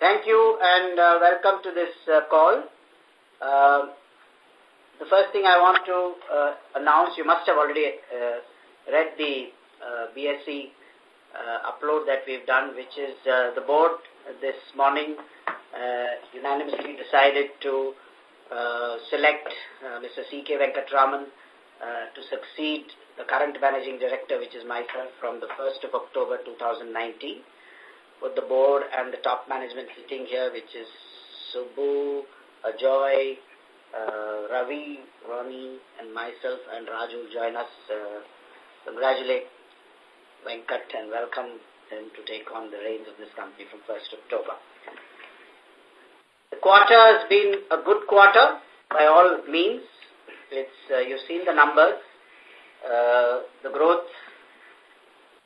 Thank you and uh, welcome to this uh, call. Uh, the first thing I want to uh, announce, you must have already uh, read the BSE upload that we've done, which is the board this morning unanimously decided to select Mr. C.K. Venkataraman to succeed the current managing director, which is myself, from the 1st of October 2019. With the board and the top management sitting here, which is Subbu, Ajoy, uh, Ravi, Ronnie, and myself, and Raju join us. Uh, congratulate Venkat and welcome him to take on the reins of this company from 1st October. The quarter has been a good quarter by all means. It's uh, You've seen the numbers. Uh, the growth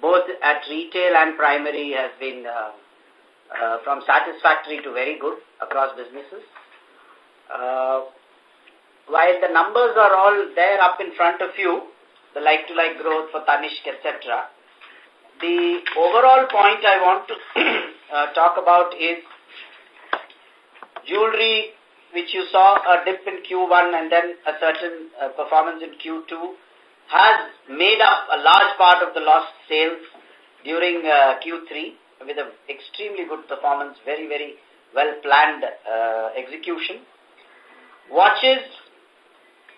both at retail and primary has been uh, uh, from satisfactory to very good across businesses. Uh, while the numbers are all there up in front of you, the like-to-like -like growth for Tanishq, etc., the overall point I want to uh, talk about is jewelry, which you saw a dip in Q1 and then a certain uh, performance in Q2, has made up a large part of the lost sales during uh, Q3 with an extremely good performance, very, very well-planned uh, execution. Watches,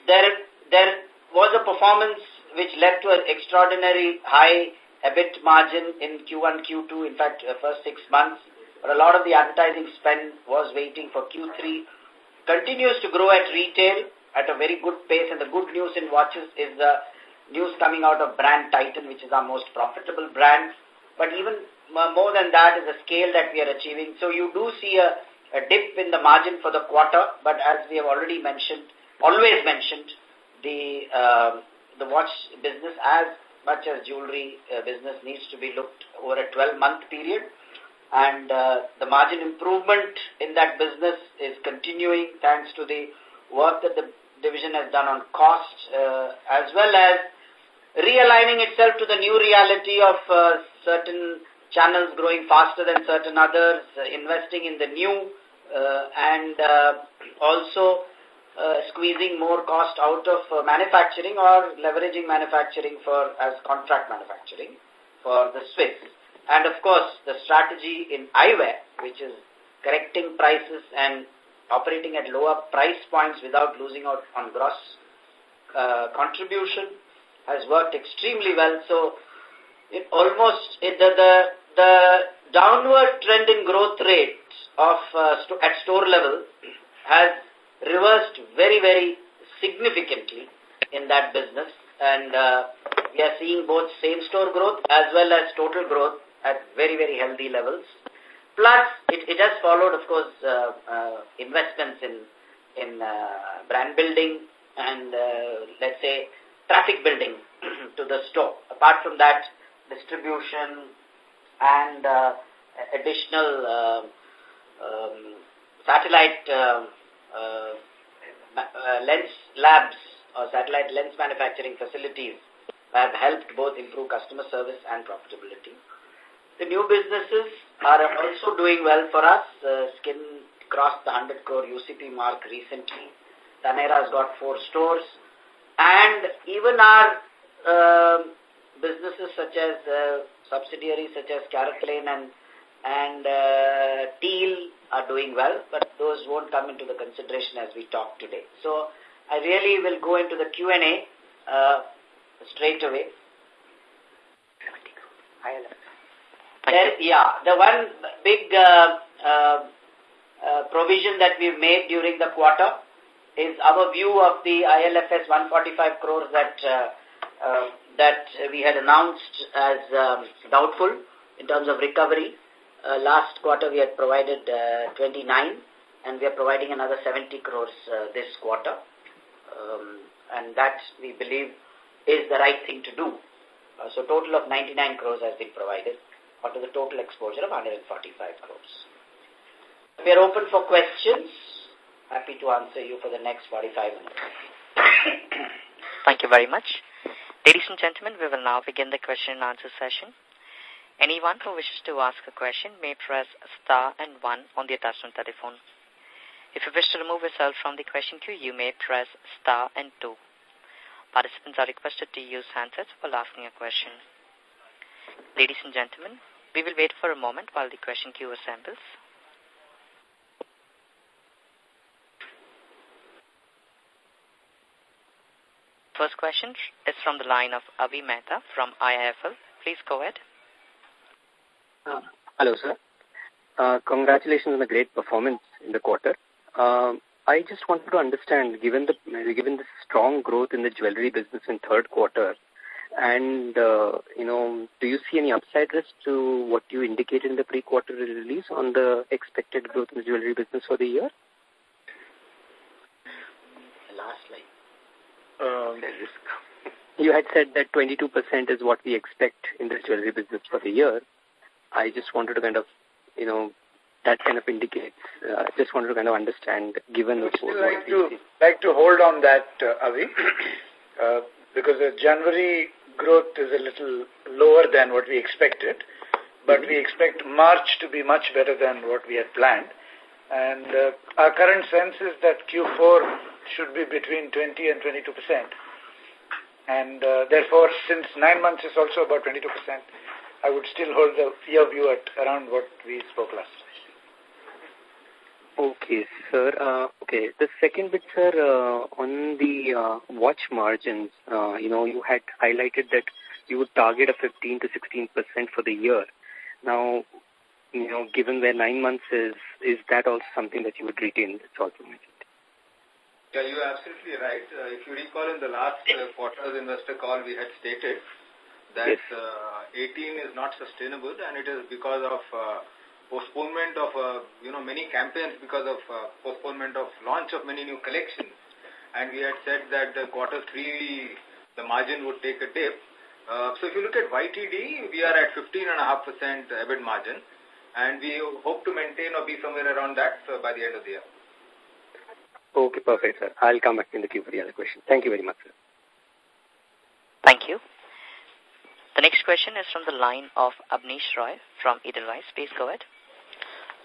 there, there was a performance which led to an extraordinary high EBIT margin in Q1, Q2, in fact, uh, first six months, but a lot of the advertising spend was waiting for Q3. Continues to grow at retail at a very good pace, and the good news in watches is the news coming out of brand Titan, which is our most profitable brand. But even more than that is the scale that we are achieving. So you do see a, a dip in the margin for the quarter, but as we have already mentioned, always mentioned, the uh, the watch business as much as jewelry uh, business needs to be looked over a 12-month period and uh, the margin improvement in that business is continuing thanks to the work that the division has done on cost uh, as well as realigning itself to the new reality of uh, certain channels growing faster than certain others, uh, investing in the new uh, and uh, also uh, squeezing more cost out of manufacturing or leveraging manufacturing for as contract manufacturing for the Swiss. And of course, the strategy in eyewear, which is correcting prices and operating at lower price points without losing out on gross contribution, has worked extremely well. So, it almost it, the, the the downward trend in growth rate of uh, st at store level has reversed very very significantly in that business, and uh, we are seeing both same store growth as well as total growth at very, very healthy levels. Plus, it, it has followed, of course, uh, uh, investments in, in uh, brand building and, let's say, traffic building to the store. Apart from that, distribution and uh, additional uh, um, satellite uh, uh, uh, lens labs or satellite lens manufacturing facilities have helped both improve customer service and profitability. The new businesses are also doing well for us. Skin crossed the 100 crore UCP mark recently. Taneira has got four stores. And even our uh, businesses such as uh, subsidiaries such as CaratLane and, and uh, Teal are doing well, but those won't come into the consideration as we talk today. So I really will go into the Q&A uh, straight away. There, yeah, the one big uh, uh, uh, provision that we've made during the quarter is our view of the ILFS 145 crores that uh, uh, that we had announced as um, doubtful in terms of recovery. Uh, last quarter we had provided uh, 29 and we are providing another 70 crores uh, this quarter. Um, and that we believe is the right thing to do. Uh, so total of 99 crores has been provided out of the total exposure of 145 crores. We are open for questions. Happy to answer you for the next 45 minutes. Thank you very much. Ladies and gentlemen, we will now begin the question and answer session. Anyone who wishes to ask a question may press star and one on the attachment telephone. If you wish to remove yourself from the question queue, you may press star and two. Participants are requested to use handsets while asking a question. Ladies and gentlemen, we will wait for a moment while the question queue assembles. First question is from the line of Avi Mehta from IIFL. Please go ahead. Uh, hello, sir. Uh, congratulations on the great performance in the quarter. Uh, I just wanted to understand, given the given the strong growth in the jewelry business in third quarter, and uh, you know, do you see any upside risk to what you indicated in the pre-quarter release on the expected growth in the jewelry business for the year? Last line. Um, you had said that 22% is what we expect in the jewelry business for the year. I just wanted to kind of, you know, that kind of indicates. Uh, just wanted to kind of understand, given I would still like to like to hold on that, uh, Avi, uh, because the January growth is a little lower than what we expected, but we expect March to be much better than what we had planned. And uh, our current sense is that Q4 should be between 20 and 22 percent. And uh, therefore, since nine months is also about 22 percent, I would still hold the year view at around what we spoke last. Okay, sir. Uh, okay, the second bit, sir, uh, on the watch margins, you know, you had highlighted that you would target a 15 to 16 percent for the year. Now, you know, given where nine months is, is that also something that you would retain? That's mentioned. Yeah, you're absolutely right. Uh, if you recall in the last uh, quarter's investor call, we had stated that yes. uh, 18 is not sustainable and it is because of uh, postponement of, uh, you know, many campaigns because of uh, postponement of launch of many new collections. And we had said that the quarter three, the margin would take a dip. Uh, so if you look at YTD, we are at 15.5% EBIT margin. And we hope to maintain or be somewhere around that uh, by the end of the year. Okay, perfect, sir. I'll come back in the queue for the other question. Thank you very much, sir. Thank you. The next question is from the line of Abneesh Roy from Edelweiss. Please go ahead.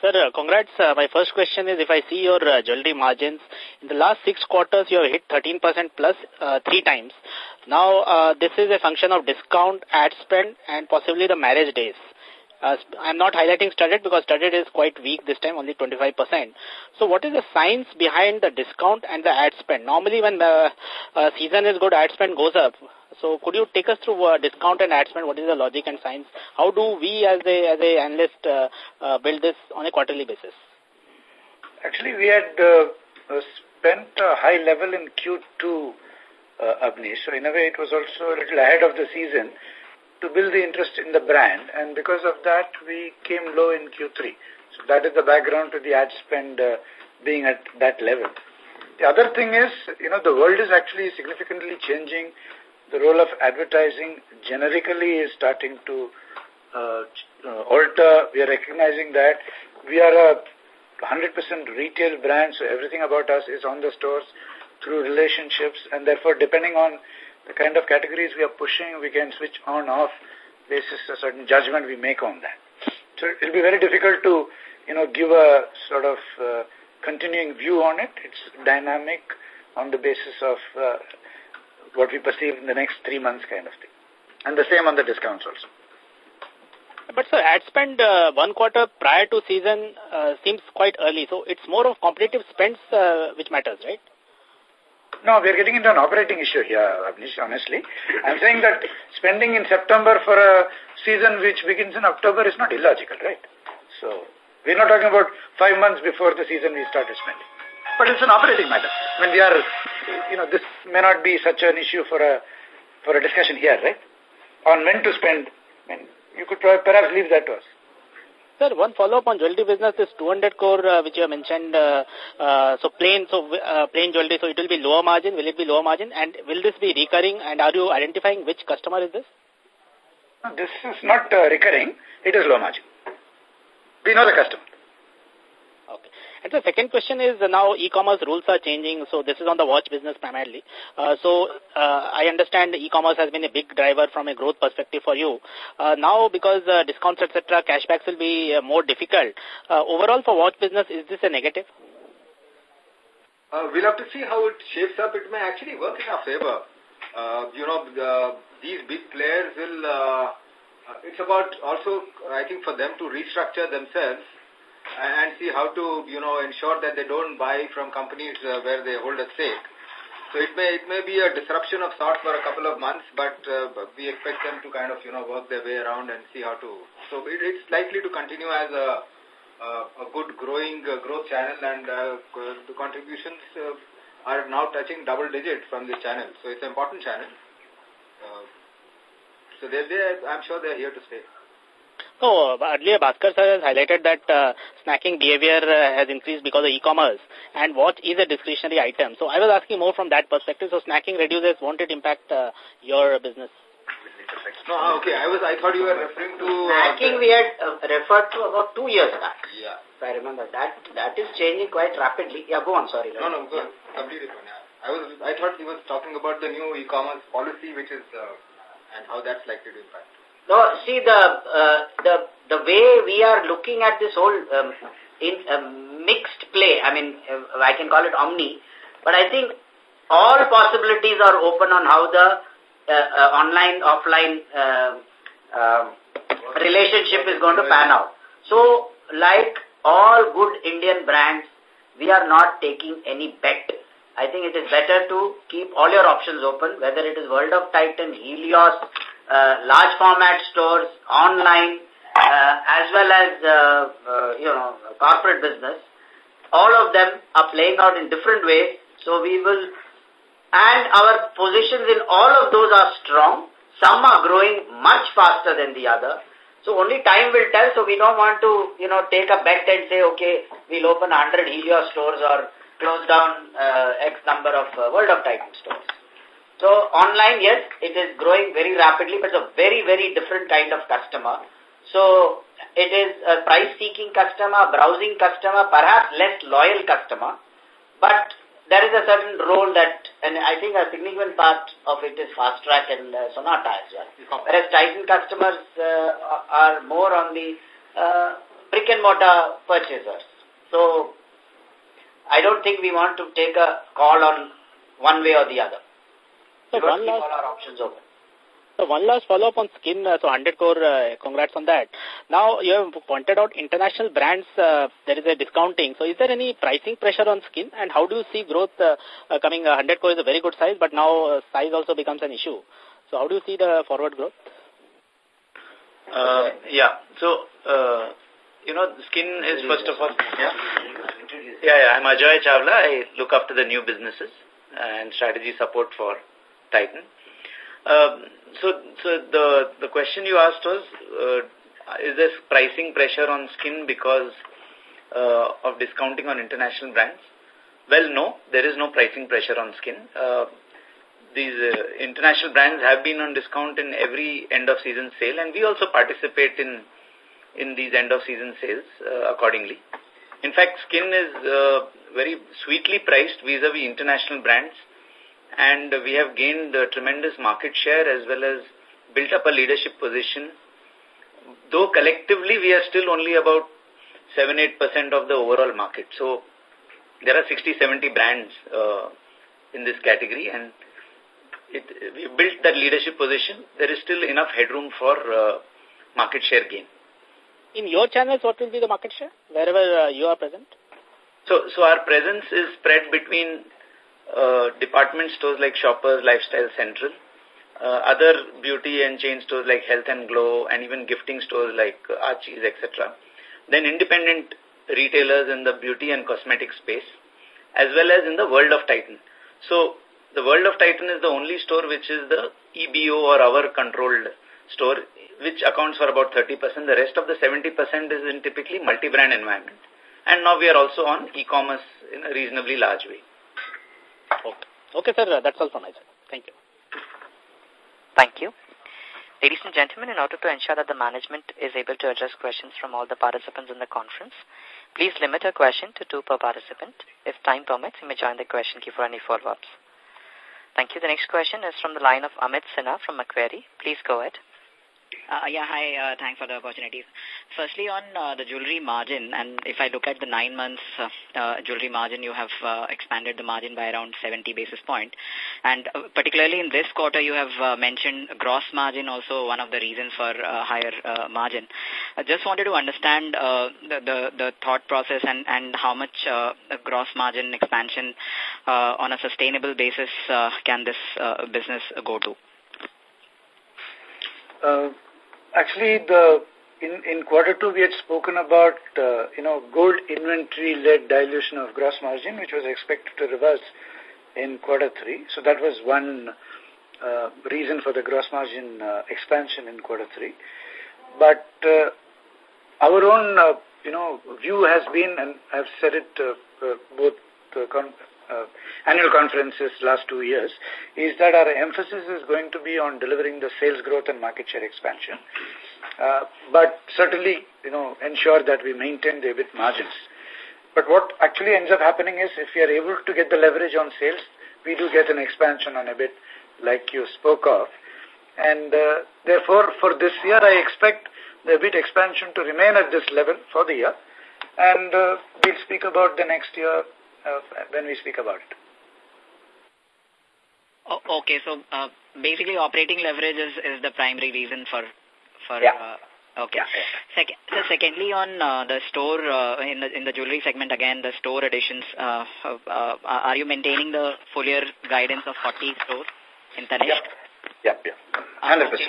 Sir, uh, congrats. Uh, my first question is if I see your uh, jewelry margins, in the last six quarters you have hit 13% plus uh, three times. Now, uh, this is a function of discount, ad spend and possibly the marriage days. Uh, I'm not highlighting studded because studded is quite weak this time, only 25%. So what is the science behind the discount and the ad spend? Normally when the uh, season is good, ad spend goes up. So could you take us through uh, discount and ad spend? What is the logic and science? How do we as a, as a analyst uh, uh, build this on a quarterly basis? Actually, we had uh, uh, spent a high level in Q2, uh, Abneesh. So in a way, it was also a little ahead of the season to build the interest in the brand. And because of that, we came low in Q3. So that is the background to the ad spend uh, being at that level. The other thing is, you know, the world is actually significantly changing. The role of advertising generically is starting to uh, uh, alter. We are recognizing that we are a 100% retail brand, so everything about us is on the stores through relationships, and therefore, depending on the kind of categories we are pushing, we can switch on off basis a certain judgment we make on that. So it'll be very difficult to, you know, give a sort of uh, continuing view on it. It's dynamic on the basis of uh, what we perceive in the next three months kind of thing. And the same on the discounts also. But sir, ad spend uh, one quarter prior to season seems quite early. So it's more of competitive spends which matters, right? No, we're getting into an operating issue here, Abneesh, honestly. I'm saying that spending in September for a season which begins in October is not illogical, right? So, we're not talking about five months before the season we started spending. But it's an operating matter. I mean, we are, you know, this may not be such an issue for a, for a discussion here, right? On when to spend. I mean, you could perhaps leave that to us. Sir, one follow-up on jewelry business is 200 crore, uh, which you have mentioned. Uh, uh, so plain, so uh, plain jewelry. So it will be lower margin. Will it be lower margin? And will this be recurring? And are you identifying which customer is this? This is not uh, recurring. It is low margin. We know the customer. Okay. And the second question is now e-commerce rules are changing, so this is on the watch business primarily. Uh, so uh, I understand e-commerce has been a big driver from a growth perspective for you. Uh, now because uh, discounts, etc., cashbacks will be uh, more difficult. Uh, overall for watch business, is this a negative? Uh, we'll have to see how it shapes up. It may actually work in our favor. Uh, you know, the, these big players will, uh, uh, it's about also, I think, for them to restructure themselves and see how to, you know, ensure that they don't buy from companies uh, where they hold a stake. So it may it may be a disruption of sorts for a couple of months, but uh, we expect them to kind of you know work their way around and see how to. So it, it's likely to continue as a uh, a good growing uh, growth channel, and the contributions are now touching double digit from this channel. So it's an important channel. So they're, they're, I'm sure they're here to stay. No, earlier Bhaskar sir has highlighted that uh, snacking behavior uh, has increased because of e-commerce and watch is a discretionary item. So I was asking more from that perspective. So snacking reduces, won't it impact uh, your business? No, ah, okay. I was. I thought you were referring to uh, snacking. we had uh, referred to about two years back. Yeah. If I remember that, that is changing quite rapidly. Yeah, go on. Sorry. No, no, go yeah. completely fine. Yeah. I was. I thought he was talking about the new e-commerce policy, which is uh, and how that's likely to impact. No, see the uh, the the way we are looking at this whole um, in uh, mixed play. I mean, uh, I can call it omni, but I think all possibilities are open on how the uh, uh, online offline uh, uh, relationship is going to pan out. So, like all good Indian brands, we are not taking any bet. I think it is better to keep all your options open, whether it is World of Titan, Helios, large format stores, online, uh, as well as, uh, uh, you know, corporate business. All of them are playing out in different ways. So we will, and our positions in all of those are strong. Some are growing much faster than the other. So only time will tell. So we don't want to, you know, take a bet and say, okay, we'll open 100 Helios stores or close down uh, X number of uh, World of Titan stores. So online, yes, it is growing very rapidly, but it's a very, very different kind of customer. So it is a price-seeking customer, browsing customer, perhaps less loyal customer, but there is a certain role that, and I think a significant part of it is Fastrack and uh, Sonata as well. Whereas Titan customers uh, are more on the uh, brick and mortar purchasers. So I don't think we want to take a call on one way or the other. So one last, all our options open. So one last follow-up on skin, uh, so 100 crore, uh, congrats on that. Now, you have pointed out international brands, uh, there is a discounting. So is there any pricing pressure on skin? And how do you see growth uh, uh, coming? 100 crore is a very good size, but now uh, size also becomes an issue. So how do you see the forward growth? Uh, yeah, so, uh, you know, skin is first of all, yeah, yeah, yeah, I'm Ajoy Chawla. I look after the new businesses and strategy support for Titan. Um, so, so the the question you asked was, uh, is there pricing pressure on skin because uh, of discounting on international brands? Well, no, there is no pricing pressure on skin. Uh, these uh, international brands have been on discount in every end of season sale, and we also participate in in these end of season sales uh, accordingly. In fact, skin is uh, very sweetly priced vis-a-vis -vis international brands and we have gained tremendous market share as well as built up a leadership position. Though collectively we are still only about 7-8% of the overall market. So there are 60-70 brands uh, in this category and it, we built that leadership position. There is still enough headroom for uh, market share gain. In your channels, what will be the market share, wherever uh, you are present? So, so our presence is spread between uh, department stores like Shoppers, Lifestyle Central, uh, other beauty and chain stores like Health and Glow, and even gifting stores like uh, Archie's, etc. Then independent retailers in the beauty and cosmetic space, as well as in the world of Titan. So, the world of Titan is the only store which is the EBO or our controlled store, which accounts for about 30%. The rest of the 70% is in typically multi-brand environment. And now we are also on e-commerce in a reasonably large way. Okay. Okay, sir. That's all from my side. Thank you. Thank you. Ladies and gentlemen, in order to ensure that the management is able to address questions from all the participants in the conference, please limit a question to two per participant. If time permits, you may join the question queue for any follow-ups. Thank you. The next question is from the line of Amit Sinha from Macquarie. Please go ahead. Uh, yeah, hi. Uh, thanks for the opportunity. Firstly, on uh, the jewelry margin, and if I look at the nine months uh, uh, jewelry margin, you have uh, expanded the margin by around 70 basis point. And uh, particularly in this quarter, you have uh, mentioned gross margin also one of the reasons for uh, higher uh, margin. I just wanted to understand uh, the, the, the thought process and, and how much uh, gross margin expansion uh, on a sustainable basis uh, can this uh, business go to? Uh, actually, the in, in quarter two, we had spoken about, uh, you know, gold inventory-led dilution of gross margin, which was expected to reverse in quarter three. So that was one uh, reason for the gross margin uh, expansion in quarter three. But uh, our own, uh, you know, view has been, and I've said it uh, uh, both uh, con uh, annual conferences last two years, is that our emphasis is going to be on delivering the sales growth and market share expansion. Uh, but certainly, you know, ensure that we maintain the EBIT margins. But what actually ends up happening is if we are able to get the leverage on sales, we do get an expansion on EBIT like you spoke of. And uh, therefore, for this year, I expect the EBIT expansion to remain at this level for the year. And uh, we'll speak about the next year uh, when we speak about it. Okay, so basically operating leverage is, is the primary reason for... for yeah. Uh, okay. Yeah. Sec so secondly, on uh, the store, uh, in, the, in the jewelry segment, again, the store additions, uh, uh, are you maintaining the full year guidance of 40 stores in Tanishq? Yep, yep, yep. 100%. Uh, okay.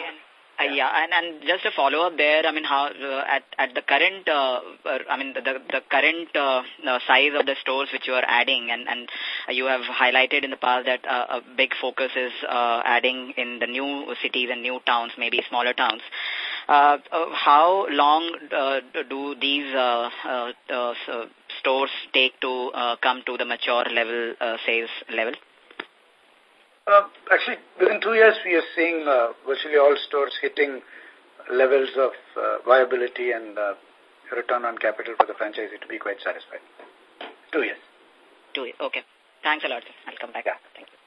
Uh, yeah, and, and just a follow up there. I mean, how uh, at at the current, uh, I mean, the the, the current uh, uh, size of the stores which you are adding, and and you have highlighted in the past that uh, a big focus is uh, adding in the new cities and new towns, maybe smaller towns. Uh, uh, how long uh, do these uh, uh, uh, stores take to uh, come to the mature level uh, sales level? Uh, actually, within two years, we are seeing uh, virtually all stores hitting levels of uh, viability and uh, return on capital for the franchisee to be quite satisfied. Two years. Two years. Okay. Thanks a lot. I'll come back. Yeah. Thank you.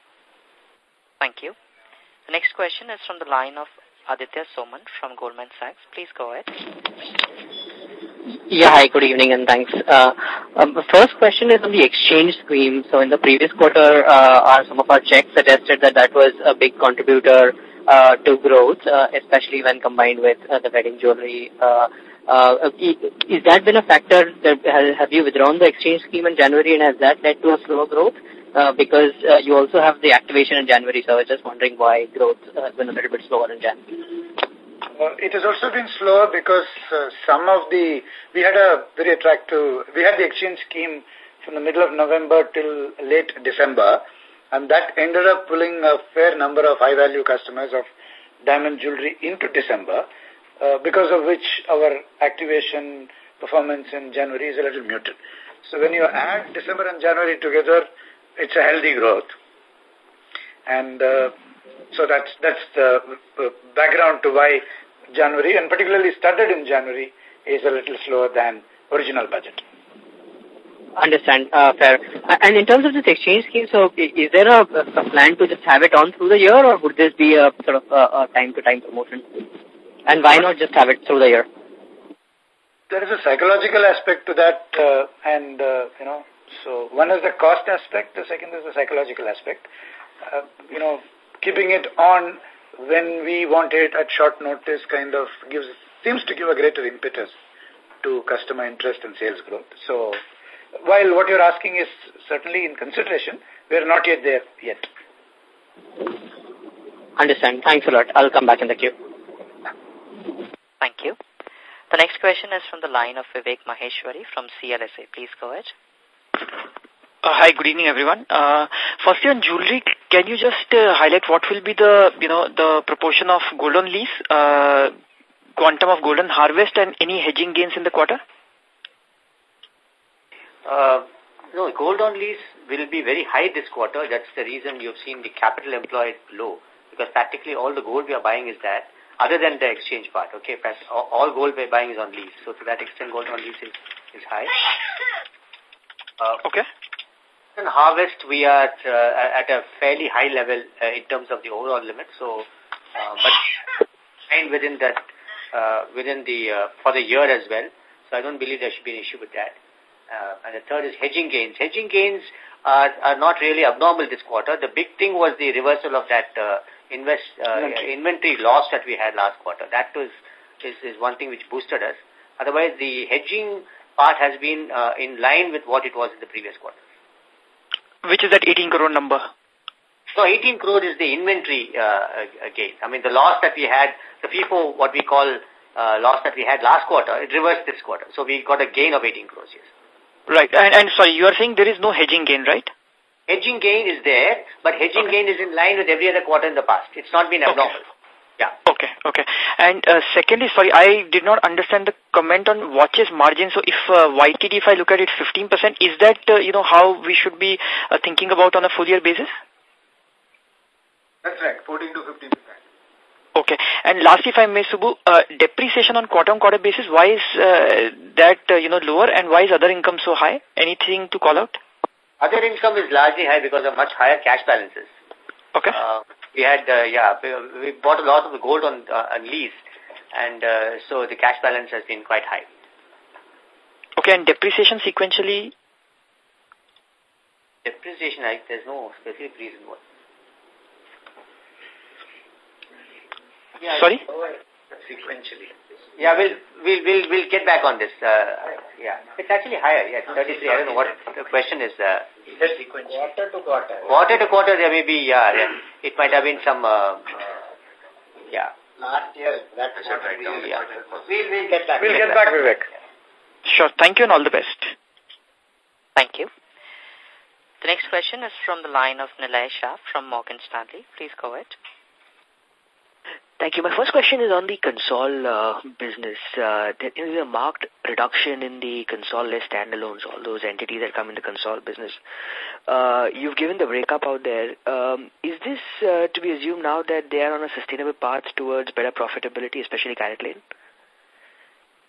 Thank you. The next question is from the line of Aditya Soman from Goldman Sachs. Please go ahead. Yeah, hi, good evening and thanks. Uh, um, the first question is on the exchange scheme. So in the previous quarter, uh, our, some of our checks suggested that that was a big contributor uh, to growth, uh, especially when combined with uh, the wedding jewelry. Uh, uh, is that been a factor? That, have you withdrawn the exchange scheme in January and has that led to a slower growth? Uh, because uh, you also have the activation in January, so I was just wondering why growth uh, has been a little bit slower in January. Uh, it has also been slower because uh, some of the, we had a very attractive, we had the exchange scheme from the middle of November till late December, and that ended up pulling a fair number of high-value customers of diamond jewelry into December, uh, because of which our activation performance in January is a little muted. So when you add December and January together, it's a healthy growth. And so that's, that's the background to why January, and particularly started in January, is a little slower than original budget. Understand, uh, fair. And in terms of this exchange scheme, so is there a, a plan to just have it on through the year, or would this be a sort of a time-to-time -time promotion? And why not just have it through the year? There is a psychological aspect to that, uh, and, uh, you know, so one is the cost aspect, the second is the psychological aspect. Uh, you know, keeping it on when we want it at short notice kind of gives seems to give a greater impetus to customer interest and sales growth. So while what you're asking is certainly in consideration, we're not yet there yet. Understand. Thanks a lot. I'll come back in the queue. Thank you. The next question is from the line of Vivek Maheshwari from CLSA. Please go ahead. Uh, hi, good evening, everyone. Uh, firstly, on jewelry, can you just uh, highlight what will be the, you know, the proportion of gold on lease, uh, quantum of golden harvest, and any hedging gains in the quarter? Uh, no, gold on lease will be very high this quarter. That's the reason you've seen the capital employed low, because practically all the gold we are buying is that. other than the exchange part, okay? All gold we're buying is on lease. So to that extent, gold on lease is, is high. Uh, okay. In harvest, we are uh, at a fairly high level uh, in terms of the overall limit. So, uh, but and within that, uh, within the uh, for the year as well. So I don't believe there should be an issue with that. Uh, and the third is hedging gains. Hedging gains are, are not really abnormal this quarter. The big thing was the reversal of that uh, invest uh, inventory loss that we had last quarter. That was is, is one thing which boosted us. Otherwise, the hedging part has been uh, in line with what it was in the previous quarter. Which is that 18 crore number? So 18 crore is the inventory uh, gain. I mean, the loss that we had, the FIFO, what we call uh, loss that we had last quarter, it reversed this quarter. So we got a gain of 18 crores, yes. Right. And, and sorry, you are saying there is no hedging gain, right? Hedging gain is there, but hedging okay. gain is in line with every other quarter in the past. It's not been abnormal. Okay. Yeah. Okay, okay. And uh, secondly, sorry, I did not understand the comment on watches margin. So if uh, YTD, if I look at it 15%, is that, uh, you know, how we should be uh, thinking about on a full year basis? That's right, 14 to 15%. Okay. And lastly, if I may, Subbu, uh, depreciation on quarter-on-quarter basis, why is uh, that, uh, you know, lower and why is other income so high? Anything to call out? Other income is largely high because of much higher cash balances. Okay. Uh, we had, uh, yeah, we bought a lot of the gold on, uh, on lease and uh, so the cash balance has been quite high. Okay, and depreciation sequentially? Depreciation, I, there's no specific reason why. Yeah, Sorry? Sequentially. Yeah, we'll, we'll, we'll, we'll get back on this. Uh, yeah, it's actually higher. Yeah, 33. I don't know what the question is. Uh, quarter to quarter. Quarter to quarter, there may be, yeah, yeah. it might have been some, uh, yeah. Last year, that's what right we, yeah. we'll, we'll get back. We'll get back, Vivek. Sure. Thank you and all the best. Thank you. The next question is from the line of Nilay Shah from Morgan Stanley. Please go ahead. Thank you. My first question is on the console uh, business. Uh, there is a marked reduction in the console list standalones, all those entities that come in the console business. Uh, you've given the breakup out there. Um, is this uh, to be assumed now that they are on a sustainable path towards better profitability, especially CaratLane?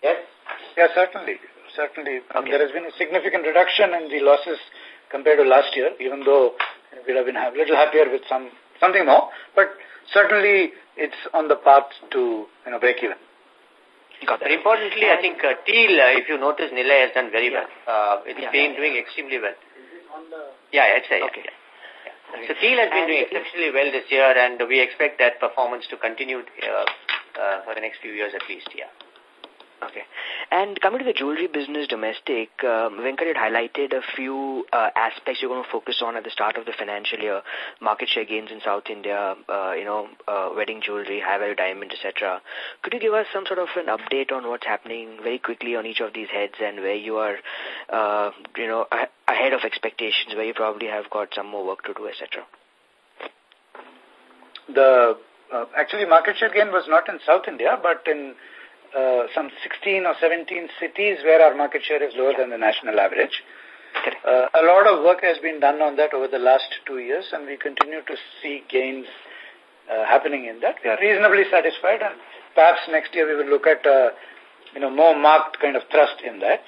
Yes. Yeah, certainly. Certainly. Okay. There has been a significant reduction in the losses compared to last year, even though we have been a little happier with some something more. But certainly it's on the path to you know break even. Got But importantly, I think uh, Teal, uh, if you notice, Nilay has done very well. Uh, it's yeah. been doing extremely well. Yeah, I'd say. Okay. Yeah. So Teal has been doing exceptionally well this year, and we expect that performance to continue uh, uh, for the next few years at least. Yeah. Okay. And coming to the jewelry business domestic, um, Venkat had highlighted a few uh, aspects you're going to focus on at the start of the financial year. Market share gains in South India, uh, you know, uh, wedding jewelry, high-value diamonds, etc. Could you give us some sort of an update on what's happening very quickly on each of these heads and where you are, uh, you know, ahead of expectations, where you probably have got some more work to do, etc.? The uh, actually market share gain was not in South India, but in uh, some 16 or 17 cities where our market share is lower than the national average. Uh, a lot of work has been done on that over the last two years, and we continue to see gains uh, happening in that. We are reasonably satisfied, and perhaps next year we will look at uh, you know more marked kind of thrust in that.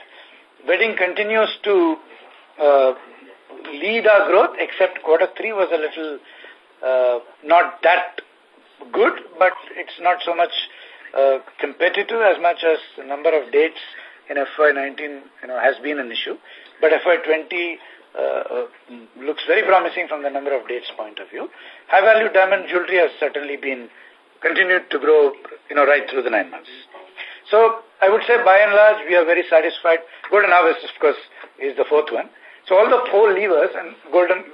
Wedding continues to uh, lead our growth, except quarter three was a little uh, not that good, but it's not so much competitive as much as the number of dates in FY19 you know, has been an issue. But FY20 uh, uh, looks very promising from the number of dates point of view. High-value diamond jewelry has certainly been continued to grow you know, right through the nine months. So I would say by and large we are very satisfied. Golden Harvest, of course, is the fourth one. So all the four levers and golden,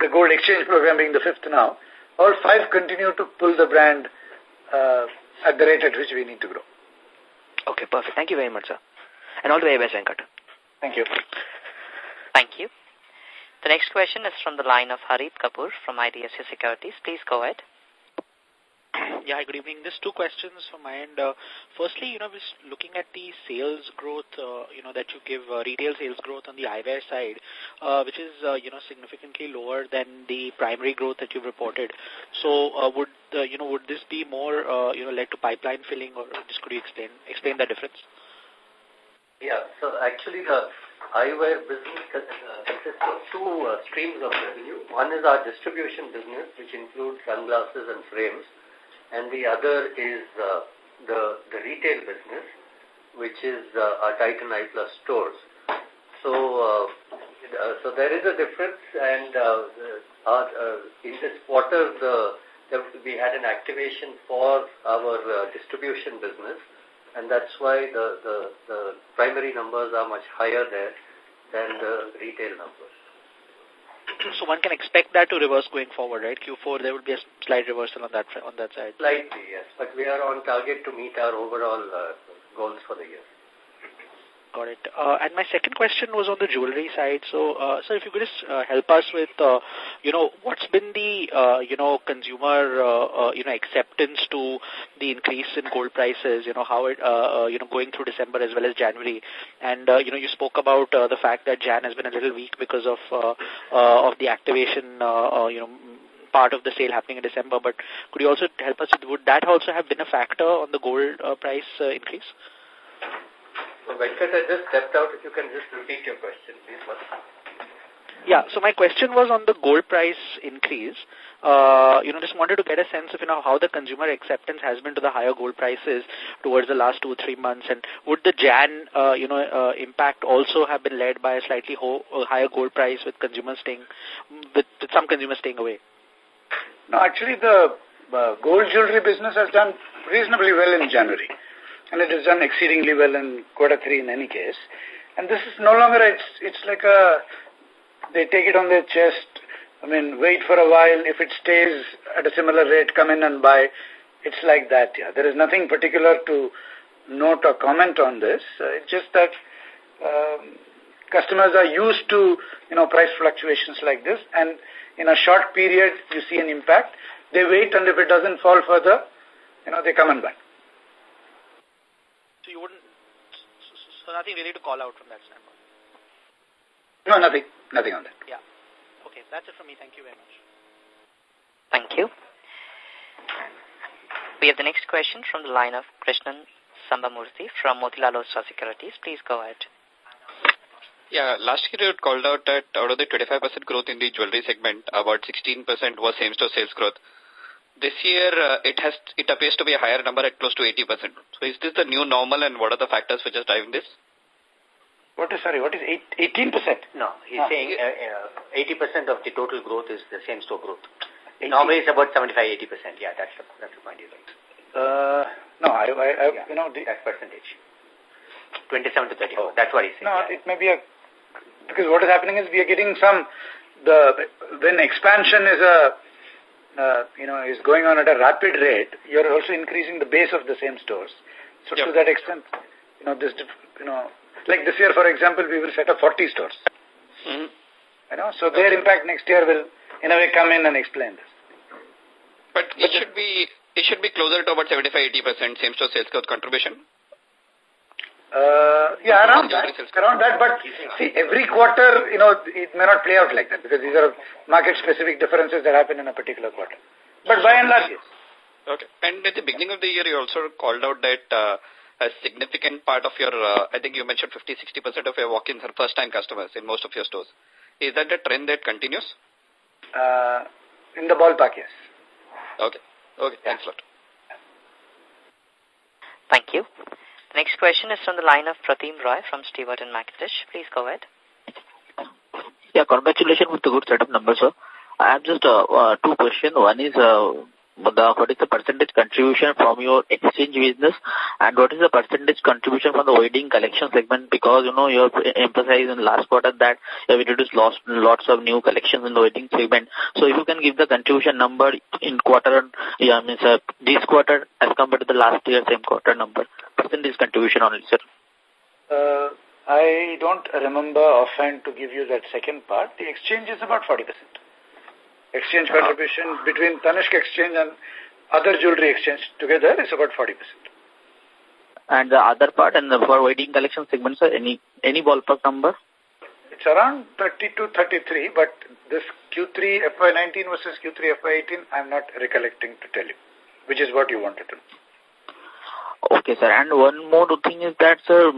the gold exchange program being the fifth now, all five continue to pull the brand uh, at the rate at which we need to grow. Okay, perfect. Thank you very much, sir. And all the way best, Venkat. Thank you. Thank you. The next question is from the line of Harit Kapoor from IDFC Securities. Please go ahead. Yeah, good evening. Just two questions from my end. Uh, firstly, you know, just looking at the sales growth, uh, you know, that you give uh, retail sales growth on the eyewear side, uh, which is, uh, you know, significantly lower than the primary growth that you've reported. So, uh, would, you know, would this be more, you know, led to pipeline filling or just could you explain, explain the difference? Yeah, so actually the eyewear business consists of two streams of revenue. One is our distribution business, which includes sunglasses and frames, and the other is uh, the, the retail business, which is uh, our Titan Eye Plus stores. So, uh, uh, so there is a difference, and uh, our, uh, in this quarter, the, the, we had an activation for our uh, distribution business, and that's why the, the, the primary numbers are much higher there than the retail numbers. So one can expect that to reverse going forward, right? Q4, there will be a slight reversal on that on that side. Slightly, yes. But we are on target to meet our overall uh, goals for the year. Got it. Uh, and my second question was on the jewelry side. So, uh, so if you could just uh, help us with, uh, you know, what's been the, uh, you know, consumer, uh, uh, you know, acceptance to the increase in gold prices, you know, how it, uh, uh, you know, going through December as well as January. And, uh, you know, you spoke about uh, the fact that Jan has been a little weak because of, uh, uh, of the activation, uh, uh, you know, part of the sale happening in December. But could you also help us with, would that also have been a factor on the gold uh, price uh, increase? So Venkat, I just stepped out. If you can just repeat your question, please. Yeah, so my question was on the gold price increase. Uh, you know, just wanted to get a sense of, you know, how the consumer acceptance has been to the higher gold prices towards the last two, three months. And would the Jan, uh, you know, uh, impact also have been led by a slightly ho uh, higher gold price with consumers staying, with, with some consumers staying away? No, actually the uh, gold jewelry business has done reasonably well in January and it has done exceedingly well in quarter three in any case. And this is no longer, it's, it's like a, they take it on their chest, I mean, wait for a while, if it stays at a similar rate, come in and buy. It's like that, yeah. There is nothing particular to note or comment on this. Uh, it's just that um, customers are used to, you know, price fluctuations like this, and in a short period, you see an impact. They wait, and if it doesn't fall further, you know, they come and buy. So you wouldn't, so nothing really to call out from that standpoint? No, nothing, nothing on that. Yeah. Okay, that's it from me. Thank you very much. Thank you. We have the next question from the line of Krishnan Sambamurthy from Motilal Oswal Securities. Please go ahead. Yeah, last year you called out that out of the 25% growth in the jewelry segment, about 16% was same-store sales growth. This year, uh, it has it appears to be a higher number at close to 80%. So is this the new normal and what are the factors which are driving this? What is, sorry, what is eight, 18%? No, he's ah. saying uh, 80% uh, of the total growth is the same store growth. 80. Normally it's about 75-80%. Yeah, that's the, that's the point you're right. Uh, no, I, I, I yeah, you know, the, that percentage. 27 to 34. Oh. That's what he's saying. No, yeah. it may be a, because what is happening is we are getting some, the, when expansion is a, uh, you know, is going on at a rapid rate, you're also increasing the base of the same stores. So yep. to that extent, you know, this, you know, like this year, for example, we will set up 40 stores. Mm -hmm. You know, so their impact next year will, in a way, come in and explain this. But, but it should be it should be closer to about 75-80% same-store sales growth contribution. Uh, yeah, around that, around that. But see, every quarter, you know, it may not play out like that because these are market-specific differences that happen in a particular quarter. But by and large, yes. Okay. And at the beginning of the year, you also called out that uh, a significant part of your, uh, I think you mentioned 50-60% of your walk-ins are first-time customers in most of your stores. Is that a trend that continues? Uh, in the ballpark, yes. Okay. Okay, yeah. thanks a lot. Thank you. Next question is from the line of Pratim Roy from Stewart and Mackertich. Please go ahead. Yeah, congratulations with the good set of numbers, sir. I have just uh, uh, two questions. One is, uh, the, what is the percentage contribution from your exchange business? And what is the percentage contribution from the wedding collection segment? Because you know you have emphasized in last quarter that you have introduced lots, lots of new collections in the wedding segment. So if you can give the contribution number in quarter yeah means uh, this quarter as compared to the last year same quarter number. Percentage contribution only sir. Uh, I don't remember offhand to give you that second part. The exchange is about 40 percent exchange contribution between Tanishq exchange and other jewelry exchange together is about 40%. And the other part, and the, for wedding collection segment, sir, any, any ballpark number? It's around 32, 33, but this Q3 FY19 versus Q3 FY18, I'm not recollecting to tell you, which is what you wanted to know. Okay, sir. And one more thing is that, sir,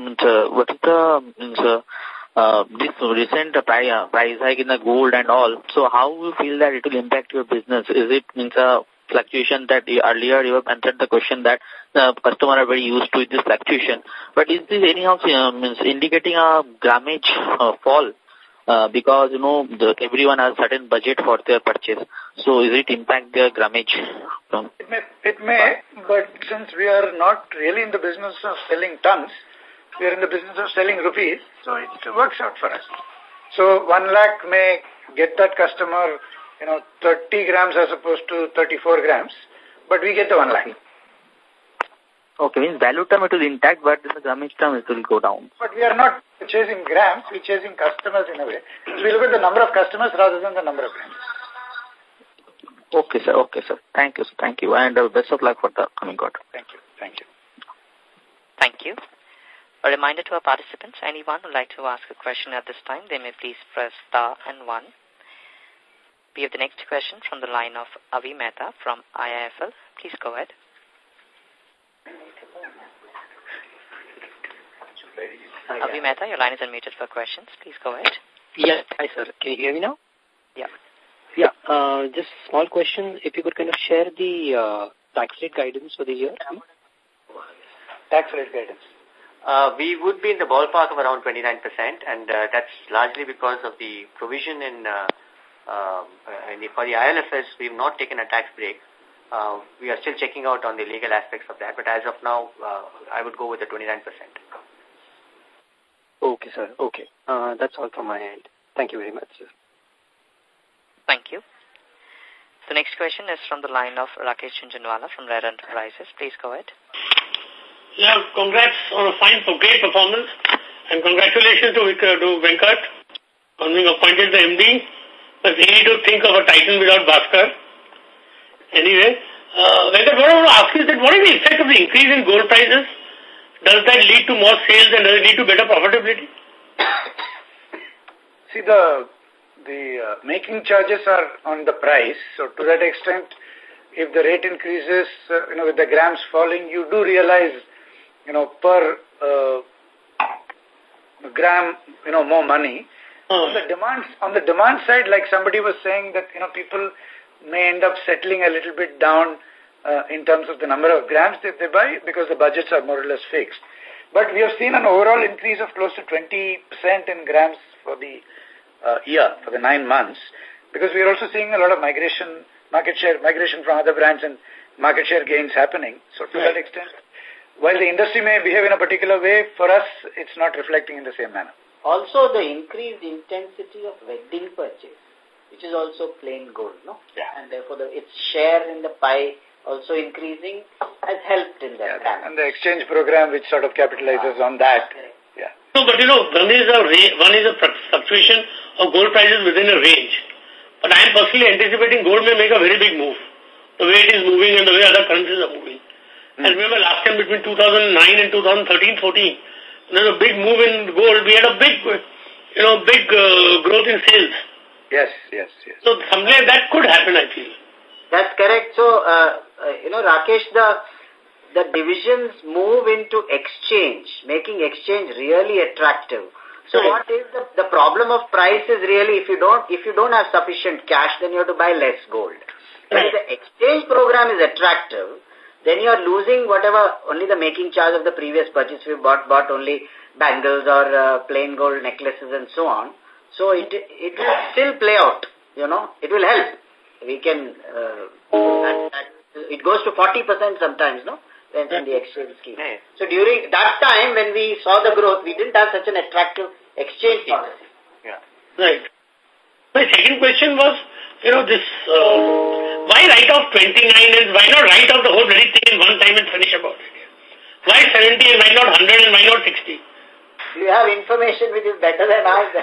what is the, means, uh, this recent price, uh, price hike in the gold and all, so how you feel that it will impact your business? Is it means a fluctuation that earlier you have answered the question that the customer are very used to this fluctuation, but is this anyhow uh, means indicating a grammage uh, fall? Uh, because, you know, the, everyone has certain budget for their purchase. So is it impact their grammage? It may, it may, but since we are not really in the business of selling tons, we are in the business of selling rupees, so it works out for us. So one lakh may get that customer, you know, 30 grams as opposed to 34 grams, but we get the one lakh. Okay, means value term it will intact, but in the grammage term it will go down. But we are not chasing grams, we're chasing customers in a way. So we look at the number of customers rather than the number of grams. Okay, sir. Okay, sir. Thank you. Sir. Thank you. And uh, best of luck for the coming quarter. Thank you. Thank you. Thank you. A reminder to our participants, anyone who would like to ask a question at this time, they may please press star and one. We have the next question from the line of Avi Mehta from IIFL. Please go ahead. Avi Mehta, your line is unmuted for questions. Please go ahead. Yes, hi sir. Can you hear me now? Yeah. Yeah, uh, just small question. If you could kind of share the uh, tax rate guidance for the year. Tax rate guidance. Uh, we would be in the ballpark of around 29%, and uh, that's largely because of the provision in, uh, uh, in the, for the ILFS, we've not taken a tax break. Uh, we are still checking out on the legal aspects of that, but as of now, uh, I would go with the 29%. Okay, sir. Okay. Uh, that's all from my end. Thank you very much, sir. Thank you. The next question is from the line of Rakesh Jhunjhunwala from Rare Enterprises. Please go ahead. Yeah, congrats on a fine, for great performance, and congratulations to, uh, to Venkat on being appointed the MD. But we need to think of a Titan without Bhaskar. Anyway, uh, Venkat, what I want to ask is that what is the effect of the increase in gold prices? Does that lead to more sales and does it lead to better profitability? See, the the uh, making charges are on the price. So to that extent, if the rate increases, uh, you know, with the grams falling, you do realize, you know, per uh, gram, you know, more money. On the demand on the demand side, like somebody was saying that you know people may end up settling a little bit down uh, in terms of the number of grams that they buy because the budgets are more or less fixed. But we have seen an overall increase of close to 20% in grams for the uh, year, for the nine months, because we are also seeing a lot of migration, market share, migration from other brands and market share gains happening. So to right. that extent, while the industry may behave in a particular way, for us, it's not reflecting in the same manner. Also, the increased intensity of wedding purchase, which is also plain gold, no? Yeah. And therefore, the, its share in the pie also increasing has helped in that. Yeah, and the exchange program, which sort of capitalizes ah, on that. Yeah. No, but you know, one is a one is a fluctuation of gold prices within a range. But I am personally anticipating gold may make a very big move. The way it is moving and the way other currencies are moving. And remember last time between 2009 and 2013-14, there was a big move in gold. We had a big, you know, big uh, growth in sales. Yes, yes, yes. So somewhere that could happen, I feel. That's correct. So, uh, uh, you know, Rakesh, the the divisions move into exchange, making exchange really attractive. So right. what is the, the problem of price is really if you don't if you don't have sufficient cash, then you have to buy less gold. Right. If the exchange program is attractive, then you are losing whatever, only the making charge of the previous purchase. We bought, bought only bangles or uh, plain gold necklaces and so on. So it, it will still play out, you know, it will help. We can, uh, and, and it goes to 40% sometimes, no? When in the exchange scheme. So during that time when we saw the growth, we didn't have such an attractive exchange policy. Yeah. Right. My second question was, you know, this, uh, why write off 29 and why not write off the whole bloody thing in one time and finish about it? Why 70 and why not 100 and why not 60? You have information which is better than ours.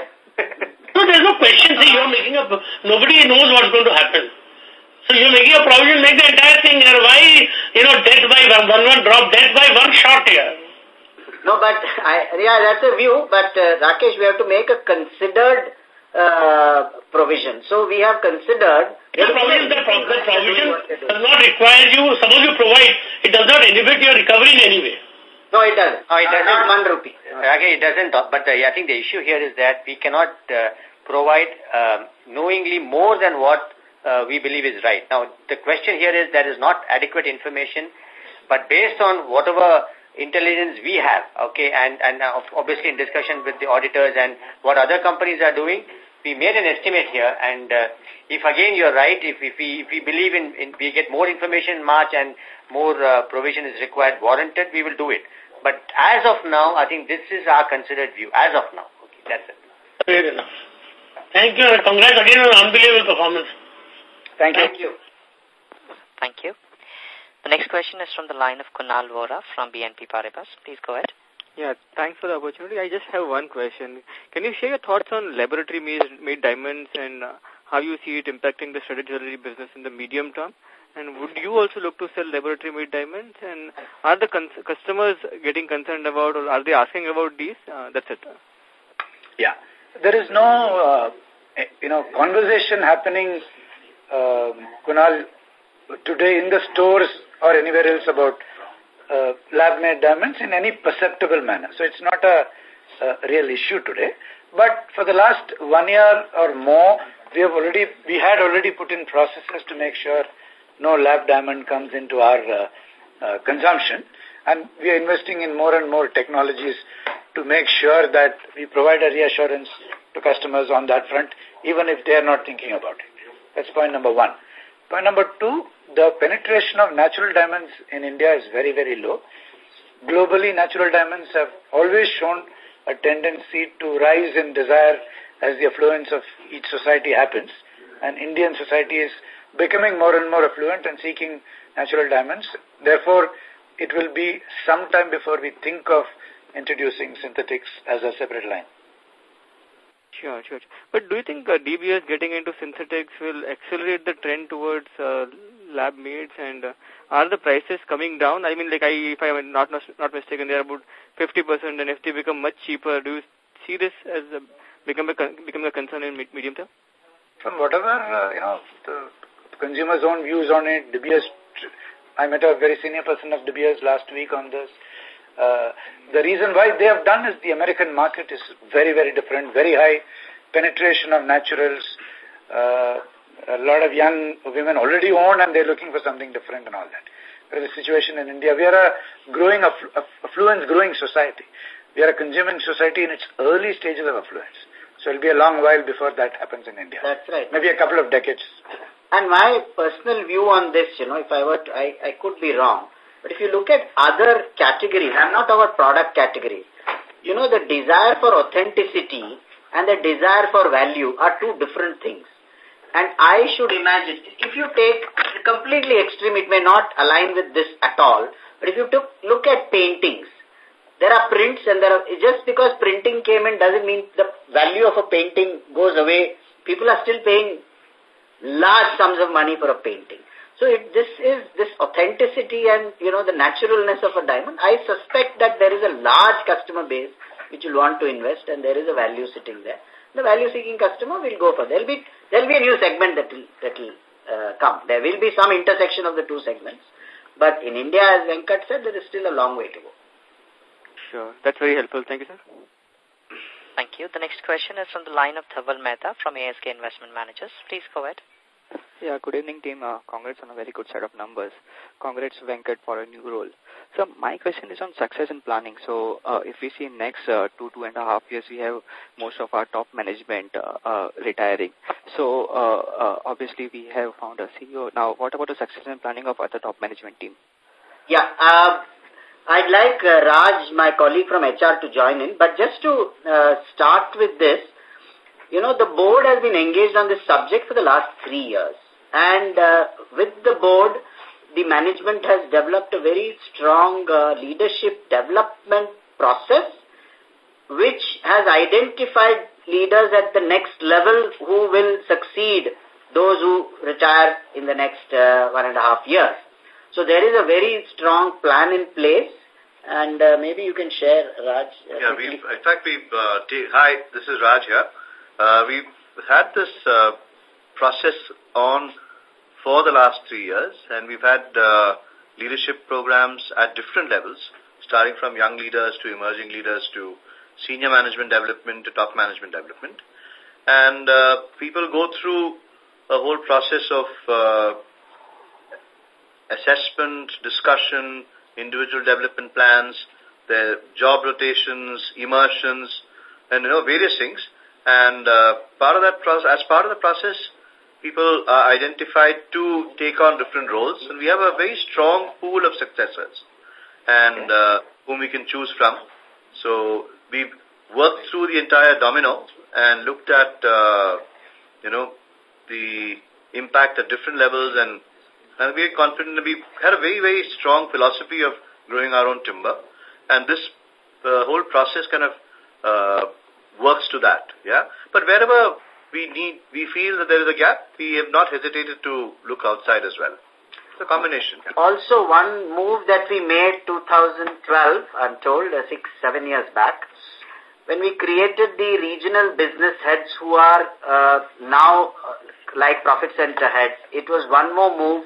no, there's no question. See, you're making up. Nobody knows what's going to happen. So you're making a provision, make the entire thing here. Why, you know, death by one, one, one drop, death by one shot here? No, but, I, yeah, that's a view, but uh, Rakesh, we have to make a considered uh, provision. So we have considered... The provision, the, pro provision does not require you, suppose you provide, it does not inhibit your recovery in any way. No, it doesn't. No, it doesn't. Not one rupee. Okay, it doesn't. But uh, I think the issue here is that we cannot uh, provide um, knowingly more than what uh, we believe is right. Now, the question here is there is not adequate information, but based on whatever intelligence we have, okay, and, and uh, obviously in discussion with the auditors and what other companies are doing, we made an estimate here and uh, if again you're right, if, if, we, if we believe in, in we get more information in March and more uh, provision is required, warranted, we will do it. But as of now, I think this is our considered view. As of now. Okay, that's it. Fair enough. Thank you. Congrats again on an unbelievable performance. Thank you. Thank you. Thank you. The next question is from the line of Kunal Vora from BNP Paribas. Please go ahead. Yeah, thanks for the opportunity. I just have one question. Can you share your thoughts on laboratory made, made diamonds and uh, how you see it impacting the studded jewelry business in the medium term? And would you also look to sell laboratory-made diamonds? And are the customers getting concerned about or are they asking about these? Uh, that's it. Yeah. There is no, uh, eh, you know, conversation happening, uh, Kunal, today in the stores or anywhere else about uh, lab-made diamonds in any perceptible manner. So it's not a, a real issue today. But for the last one year or more, we have already, we had already put in processes to make sure no lab diamond comes into our uh, uh, consumption. And we are investing in more and more technologies to make sure that we provide a reassurance to customers on that front, even if they are not thinking about it. That's point number one. Point number two, the penetration of natural diamonds in India is very, very low. Globally, natural diamonds have always shown a tendency to rise in desire as the affluence of each society happens. And Indian society is becoming more and more affluent and seeking natural diamonds. Therefore, it will be some time before we think of introducing synthetics as a separate line. Sure, sure. But do you think uh, De Beers getting into synthetics will accelerate the trend towards uh, lab mades and uh, are the prices coming down? I mean, like I, if I am not not mistaken, they are about 50%, and if they become much cheaper, do you see this as a, become a become a concern in medium term? From whatever uh, you know, the consumers' own views on it. Beers, I met a very senior person of Beers last week on this. Uh, the reason why they have done is the American market is very, very different, very high penetration of naturals. A lot of young women already own and they're looking for something different and all that. Whereas the situation in India, we are a growing, affluence growing society. We are a consuming society in its early stages of affluence. So it'll be a long while before that happens in India. That's right. Maybe a couple of decades. And my personal view on this, you know, if I were to, I, I could be wrong, but if you look at other categories, I'm not about product categories, you know, the desire for authenticity and the desire for value are two different things. And I should imagine, if you take completely extreme, it may not align with this at all, but if you took, look at paintings, there are prints and there are, just because printing came in doesn't mean the value of a painting goes away. People are still paying large sums of money for a painting. So it, this is this authenticity and, you know, the naturalness of a diamond. I suspect that there is a large customer base which will want to invest and there is a value sitting there. The value-seeking customer will go for. There'll be there'll be a new segment that will that will uh, come. There will be some intersection of the two segments, but in India, as Venkat said, there is still a long way to go. Sure, that's very helpful. Thank you, sir. Thank you. The next question is from the line of Dhaval Mehta from ASK Investment Managers. Please go ahead. Yeah, good evening, team. Uh, congrats on a very good set of numbers. Congrats, Venkat, for a new role. So my question is on success and planning. So uh, if we see next uh, two, two and a half years, we have most of our top management uh, uh, retiring. So uh, uh, obviously we have found a CEO. Now, what about the success and planning of other top management team? Yeah, uh, I'd like Raj, my colleague from HR, to join in. But just to start with this, you know, the board has been engaged on this subject for the last three years. And with the board, the management has developed a very strong uh, leadership development process which has identified leaders at the next level who will succeed those who retire in the next uh, one and a half years. So there is a very strong plan in place and uh, maybe you can share, Raj. Yeah, we've, in fact, we uh, hi, this is Raj here. Uh, we've had this uh, process on for the last three years, and we've had uh, leadership programs at different levels, starting from young leaders to emerging leaders to senior management development to top management development. And uh, people go through a whole process of uh, assessment, discussion, individual development plans, their job rotations, immersions, and you know various things. And uh, part of that process, as part of the process, people are identified to take on different roles, and we have a very strong pool of successors, and uh, whom we can choose from. So we've worked through the entire domino and looked at, uh, you know, the impact at different levels and and we are confident that we had a very, very strong philosophy of growing our own timber. And this uh, whole process kind of uh, works to that. Yeah. But wherever we need, we feel that there is a gap, we have not hesitated to look outside as well. It's a combination. Also, one move that we made 2012, I'm told, uh, six, seven years back, when we created the regional business heads who are uh, now uh, like profit center heads, it was one more move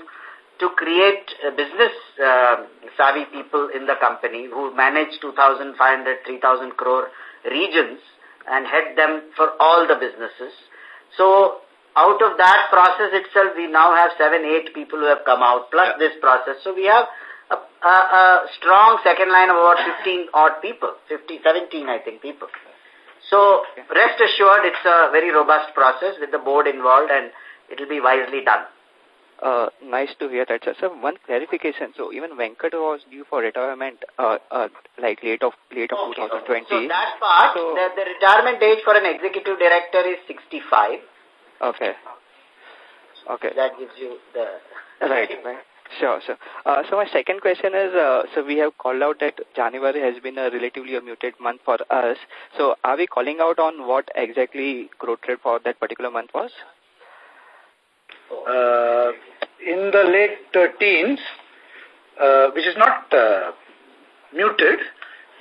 to create business uh, savvy people in the company who manage 2,500, 3,000 crore regions and head them for all the businesses. So out of that process itself, we now have seven, eight people who have come out, plus yeah. this process. So we have a, a, a, strong second line of about 15 odd people, 50, 17, I think, people. So rest assured, it's a very robust process with the board involved and it will be wisely done. Uh, nice to hear that, sir. So one clarification. So even Venkat was due for retirement, uh, uh, like late of late of okay, 2020. So that part, so, the, the retirement age for an executive director is 65. Okay. Okay. That gives you the... Right, right. Sure, sir. Uh, so my second question is, uh, so we have called out that January has been a relatively a muted month for us. So are we calling out on what exactly growth rate for that particular month was? uh, in the late teens, uh, which is not uh, muted.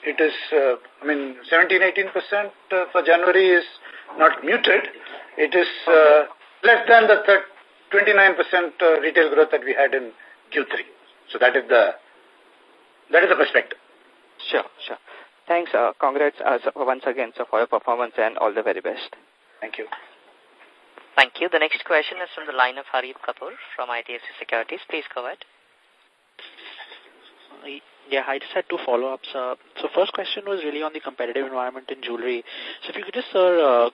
It is, uh, I mean, 17-18% uh, for January is not muted. It is uh, less than the 29% uh, retail growth that we had in Q3. So that is the that is the perspective. Sure, sure. Thanks. Uh, congrats uh, once again for your performance and all the very best. Thank you. Thank you. The next question is from the line of Harit Kapoor from IDFC Securities. Please go ahead. Yeah, I just had two follow-ups. Uh, so first question was really on the competitive environment in jewelry. So if you could just, sir, uh,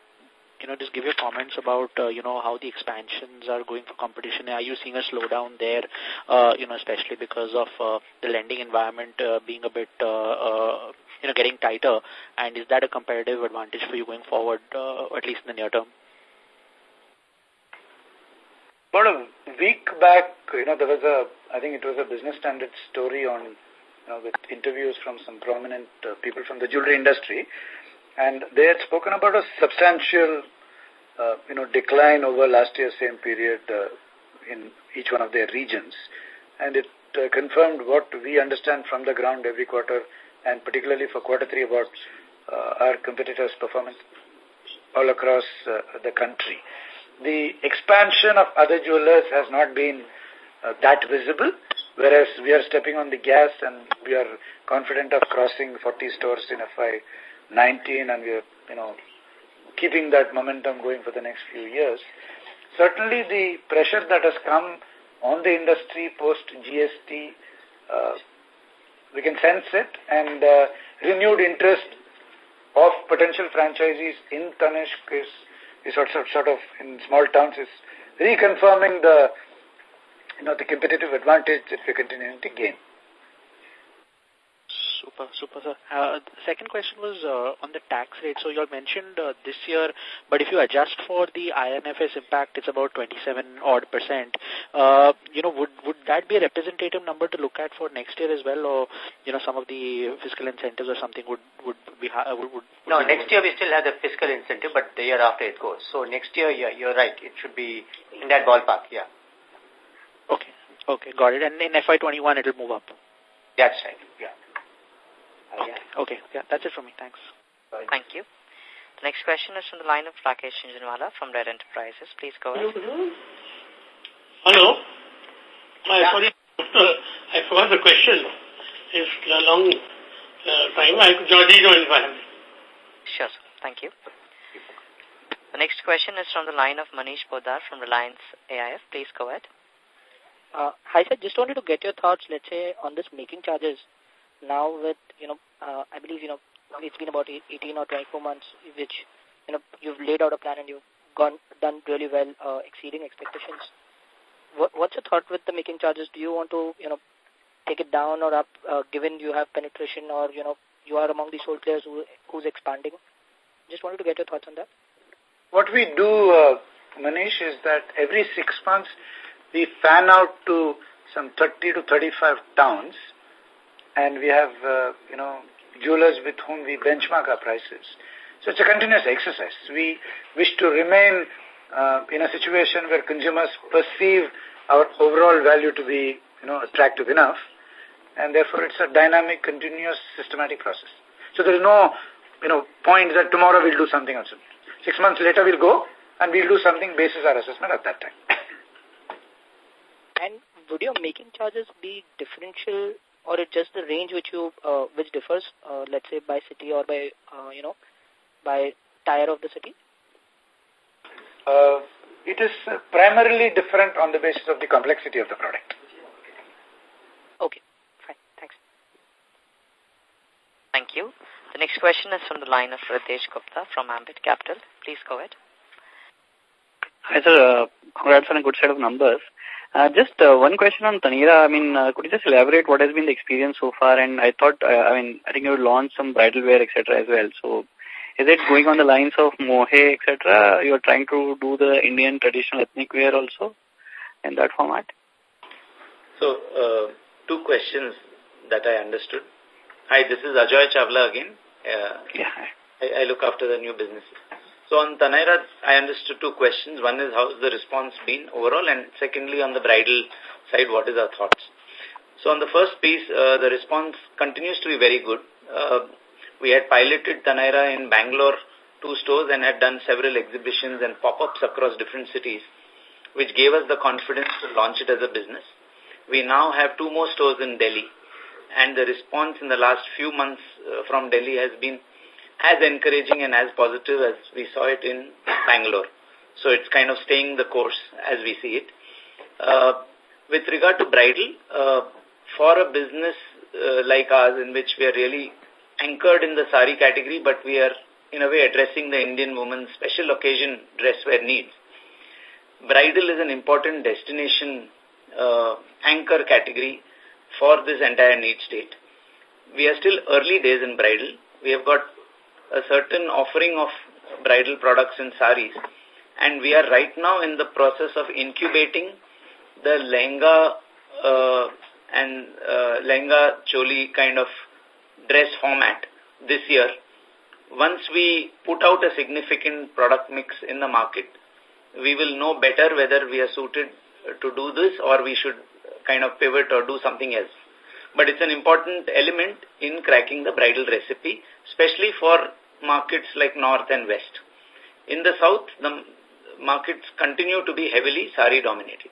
you know, just give your comments about, uh, you know, how the expansions are going for competition. Are you seeing a slowdown there, uh, you know, especially because of uh, the lending environment uh, being a bit, uh, uh, you know, getting tighter? And is that a competitive advantage for you going forward, uh, at least in the near term? About a week back, you know, there was a, I think it was a business standard story on, you know, with interviews from some prominent uh, people from the jewelry industry. And they had spoken about a substantial, uh, you know, decline over last year's same period uh, in each one of their regions. And it confirmed what we understand from the ground every quarter, and particularly for quarter three about our competitors' performance all across the country the expansion of other jewelers has not been uh, that visible, whereas we are stepping on the gas and we are confident of crossing 40 stores in FY19 and we are, you know, keeping that momentum going for the next few years. Certainly the pressure that has come on the industry post-GST, uh, we can sense it and uh, renewed interest of potential franchisees in Tanishq is sort of, sort of in small towns is reconfirming the, you know, the competitive advantage that we're continuing to gain. Super, super, sir. Uh, the second question was uh, on the tax rate. So you all mentioned uh, this year, but if you adjust for the INFS impact, it's about 27 odd percent. Uh, you know, would would that be a representative number to look at for next year as well, or you know, some of the fiscal incentives or something would would be uh, would, would, no next year we still have the fiscal incentive, but the year after it goes. So next year, yeah, you're right. It should be in that ballpark, yeah. Okay, okay, got it. And in FY21, it will move up. That's right, yeah. Okay, okay, yeah, that's it from me. Thanks. Thank you. The next question is from the line of Rakesh Jhunjhunwala from Rare Enterprises. Please go ahead. Hello. I yeah. sorry, I forgot the question. It's a long uh, time. I could join if I have. Sure, sir. Thank you. The next question is from the line of Manish Podar from Reliance AIF. Please go ahead. Uh, hi, sir. Just wanted to get your thoughts, let's say, on this making charges. Now with, you know, uh, I believe, you know, it's been about 18 or 24 months, which, you know, you've laid out a plan and you've gone, done really well, uh, exceeding expectations. What, what's your thought with the making charges? Do you want to, you know, take it down or up, uh, given you have penetration or, you know, you are among the sole players who, who's expanding? Just wanted to get your thoughts on that. What we do, uh, Manish, is that every six months we fan out to some 30 to 35 towns and we have, uh, you know, jewelers with whom we benchmark our prices. So it's a continuous exercise. We wish to remain uh, in a situation where consumers perceive our overall value to be, you know, attractive enough. And therefore, it's a dynamic, continuous, systematic process. So there is no, you know, point that tomorrow we'll do something else. Six months later we'll go and we'll do something basis our assessment at that time. And would your making charges be differential or it just the range which you uh, which differs, uh, let's say by city or by uh, you know by tire of the city? Uh, it is primarily different on the basis of the complexity of the product. Okay, fine, thanks. Thank you. The next question is from the line of Ritesh Gupta from Ambit Capital. Please go ahead. Hi, sir. Uh, congrats on a good set of numbers. Uh, just uh, one question on Taneira. I mean, uh, could you just elaborate what has been the experience so far? And I thought, uh, I mean, I think you launched some bridal wear, etc. as well. So, is it going on the lines of mohe, etc.? You're trying to do the Indian traditional ethnic wear also in that format? So, uh, two questions that I understood. Hi, this is Ajoy Chawla again. Uh, yeah. I, I look after the new businesses. So on Taneira, I understood two questions. One is how has the response been overall and secondly on the bridal side, what is our thoughts? So on the first piece, uh, the response continues to be very good. Uh, we had piloted Taneira in Bangalore, two stores and had done several exhibitions and pop-ups across different cities, which gave us the confidence to launch it as a business. We now have two more stores in Delhi and the response in the last few months uh, from Delhi has been as encouraging and as positive as we saw it in Bangalore. So it's kind of staying the course as we see it. Uh, with regard to bridal, uh, for a business uh, like ours in which we are really anchored in the sari category, but we are in a way addressing the Indian woman's special occasion dress wear needs. Bridal is an important destination uh, anchor category for this entire need state. We are still early days in bridal. We have got a certain offering of bridal products in saris. And we are right now in the process of incubating the lehenga uh, and uh, lehenga choli kind of dress format this year. Once we put out a significant product mix in the market, we will know better whether we are suited to do this or we should kind of pivot or do something else. But it's an important element in cracking the bridal recipe, especially for markets like North and West. In the South, the markets continue to be heavily sari dominated.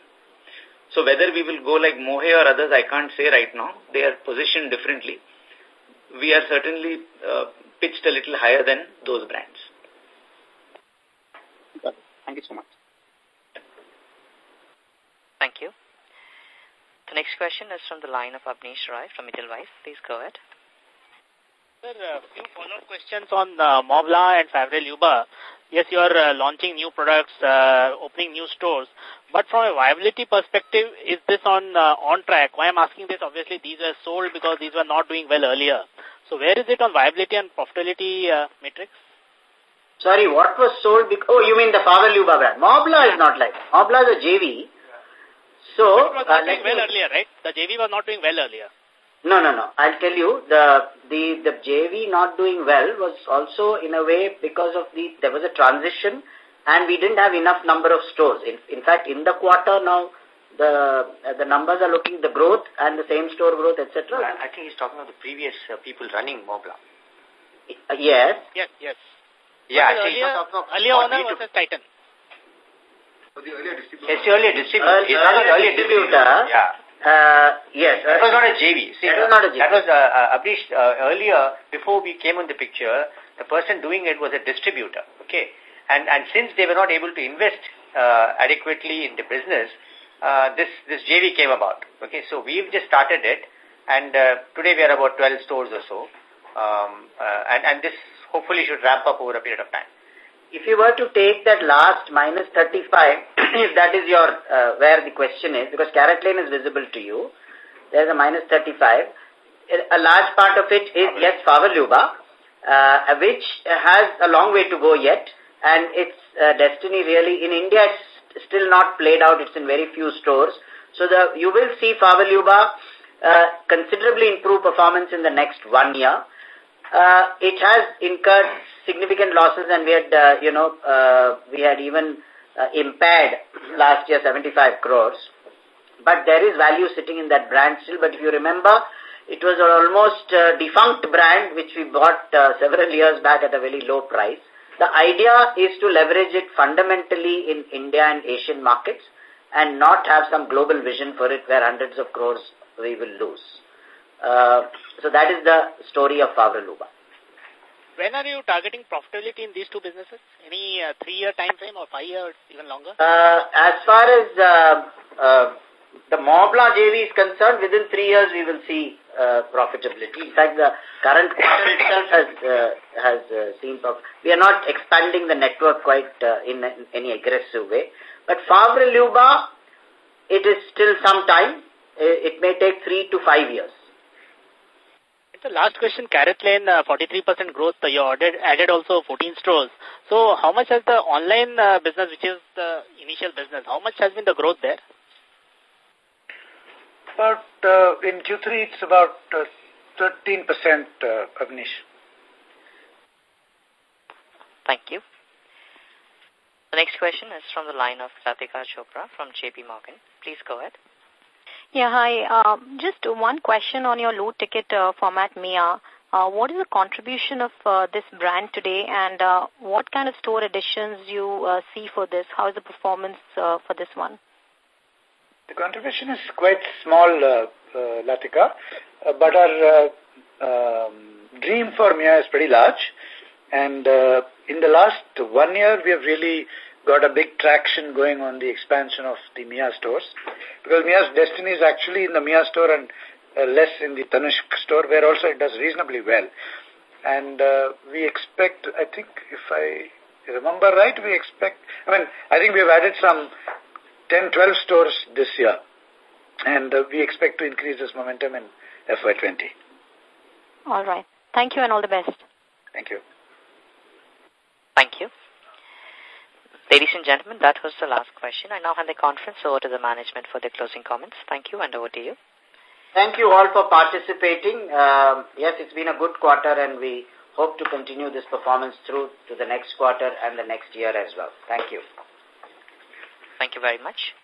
So whether we will go like Mohe or others, I can't say right now. They are positioned differently. We are certainly uh, pitched a little higher than those brands. Thank you so much. Thank you. The next question is from the line of Abneesh Roy from Edelweiss. Please go ahead. Sir, a few follow-up questions on uh, Montblanc and Favre Leuba. Yes, you are uh, launching new products, uh, opening new stores. But from a viability perspective, is this on uh, on track? Why I'm asking this, obviously these were sold because these were not doing well earlier. So where is it on viability and profitability uh, matrix? Sorry, what was sold? Oh, you mean the Favre Leuba brand. Montblanc is not like Montblanc is a JV. So, it was not uh, doing well earlier, right? The JV was not doing well earlier. No, no, no. I'll tell you, the, the, the JV not doing well was also in a way because of the, there was a transition and we didn't have enough number of stores. In, in fact, in the quarter now, the uh, the numbers are looking, the growth and the same store growth, etc. I, I think he's talking about the previous uh, people running Montblanc. Uh, yes. Yes, yes. Yeah, But actually, earlier, he's earlier about owner B2B. versus Titan. the earlier distributor. Yes, the earlier distributor. Earl- He's not an earlier earlier distributor. distributor. Yeah. Uh, yes. That was not a JV. See, That was not a JV. That was, uh, uh, Abneesh, uh, earlier, before we came on the picture, the person doing it was a distributor, okay? And, and since they were not able to invest uh, adequately in the business, uh, this, this JV came about, okay? So we've just started it, and uh, today we are about 12 stores or so, um, uh, and, and this hopefully should ramp up over a period of time. If you were to take that last minus 35, if that is your, uh, where the question is, because CaratLane is visible to you, there's a minus 35. A large part of it is, yes, Favre Leuba, uh, which has a long way to go yet, and its uh, destiny really, in India, it's still not played out, it's in very few stores. So the you will see Favre Leuba uh, considerably improve performance in the next one year. Uh, it has incurred significant losses and we had, uh, you know, uh, we had even uh, impaired last year 75 crores. But there is value sitting in that brand still. But if you remember, it was an almost uh, defunct brand which we bought uh, several years back at a very low price. The idea is to leverage it fundamentally in India and Asian markets and not have some global vision for it where hundreds of crores we will lose. Uh, so that is the story of Favre Leuba. When are you targeting profitability in these two businesses? Any uh, three-year time frame or five-year, even longer? Uh, as far as uh, uh, the Montblanc JV is concerned, within three years we will see uh, profitability. In fact, the current quarter itself has uh, has uh, seen profit. We are not expanding the network quite uh, in, in any aggressive way. But Favre Leuba, it is still some time. It may take three to five years. The last question, CaratLane, uh, 43% growth, uh, you added, added also 14 stores. So how much has the online uh, business, which is the initial business, how much has been the growth there? About, uh, in Q3, it's about uh, 13%, uh, Abneesh. Thank you. The next question is from the line of Latika Chopra from JP Morgan. Please go ahead. Yeah, hi. Uh, just one question on your low ticket uh, format Mia. Uh, what is the contribution of uh, this brand today and uh, what kind of store additions you uh, see for this? How is the performance uh, for this one? The contribution is quite small, uh, uh, Latika, uh, but our uh, um, dream for Mia is pretty large. And uh, in the last one year, we have really got a big traction going on the expansion of the Mia stores. Because Mia's destiny is actually in the Mia store and uh, less in the Tanishq store, where also it does reasonably well. And uh, we expect, I think, if I remember right, we expect, I mean, I think we have added some 10, 12 stores this year. And uh, we expect to increase this momentum in FY20. All right. Thank you and all the best. Thank you. Thank you. Ladies and gentlemen, that was the last question. I now hand the conference over to the management for their closing comments. Thank you and over to you. Thank you all for participating. Um, yes, it's been a good quarter and we hope to continue this performance through to the next quarter and the next year as well. Thank you. Thank you very much.